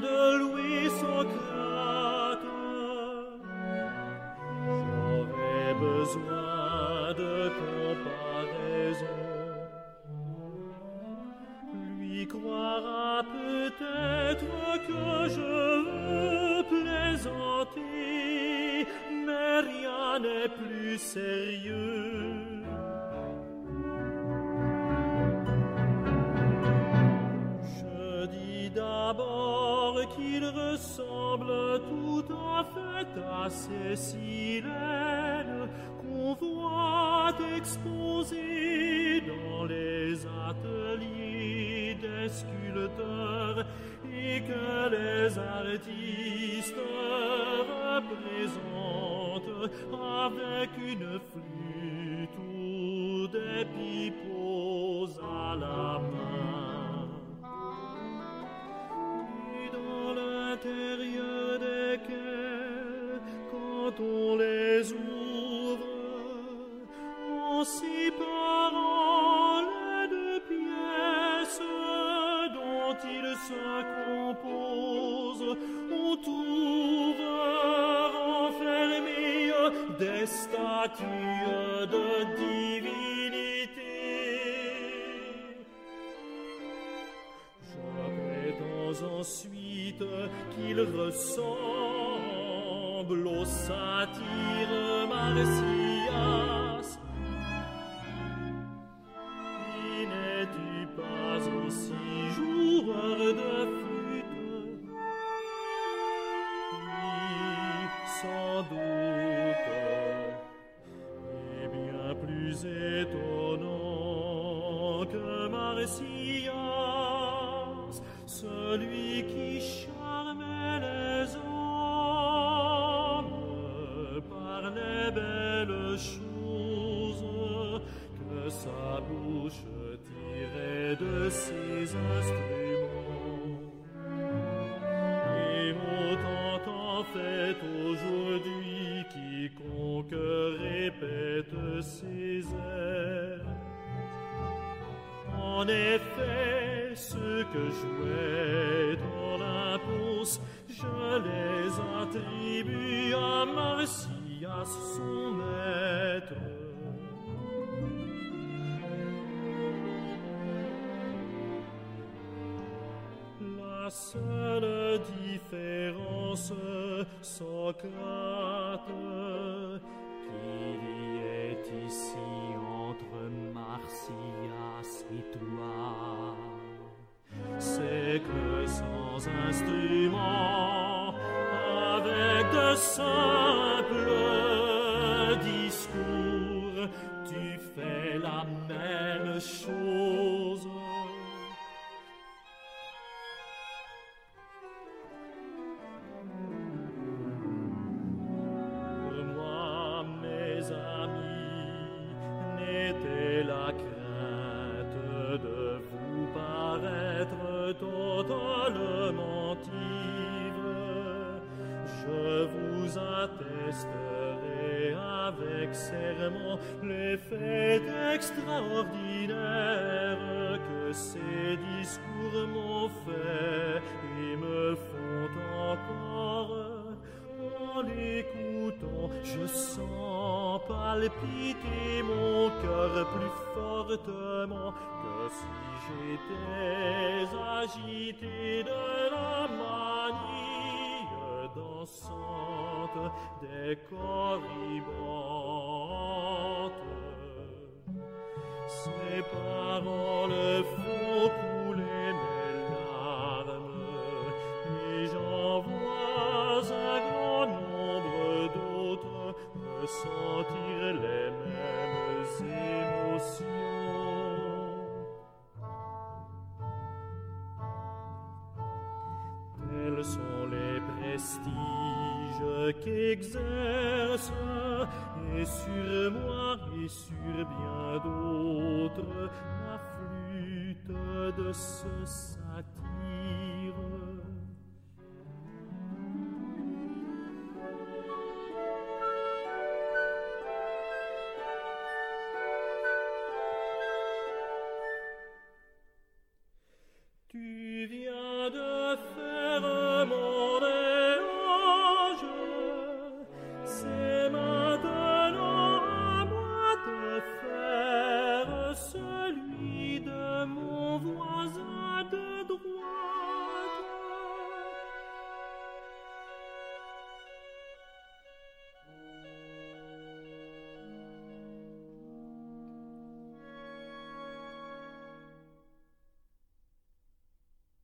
de lui son J'aurais besoin de comparaison Lui croira peut-être que je veux d'abord qu'il ressemble tout à fait à Cécilène qu'on voit exposée dans les ateliers des sculpteurs et que les artistes représentent avec une flûte ou des pipeaux à la main. Dont ils se composent, on trouve renfermées des statues de divinité. Je prétends ensuite qu'il ressemble au satyre Marsyas. Sans doute et bien plus étonnant que Marsyas, celui qui charmait les hommes par les belles choses que sa bouche tirait de ses instruments. En effet, ceux que jouait Olympos, je les attribue à Marsyas, son maître. La seule différence, Socrate, qu'il y est ici avec de simples discours, tu fais la même chose. Vous attesterai avec serment les faits extraordinaires que ces discours m'ont fait et me font encore. En l'écoutant, je sens palpiter mon cœur plus fortement que si j'étais agité de la des corribantes. Ces paroles font couler mes larmes et j'en vois un grand nombre d'autres ressentir les mêmes émotions. Tels sont les prestiges prodiges qu'exerce, et sur moi et sur bien d'autres, la flûte de ce satire. Tu viens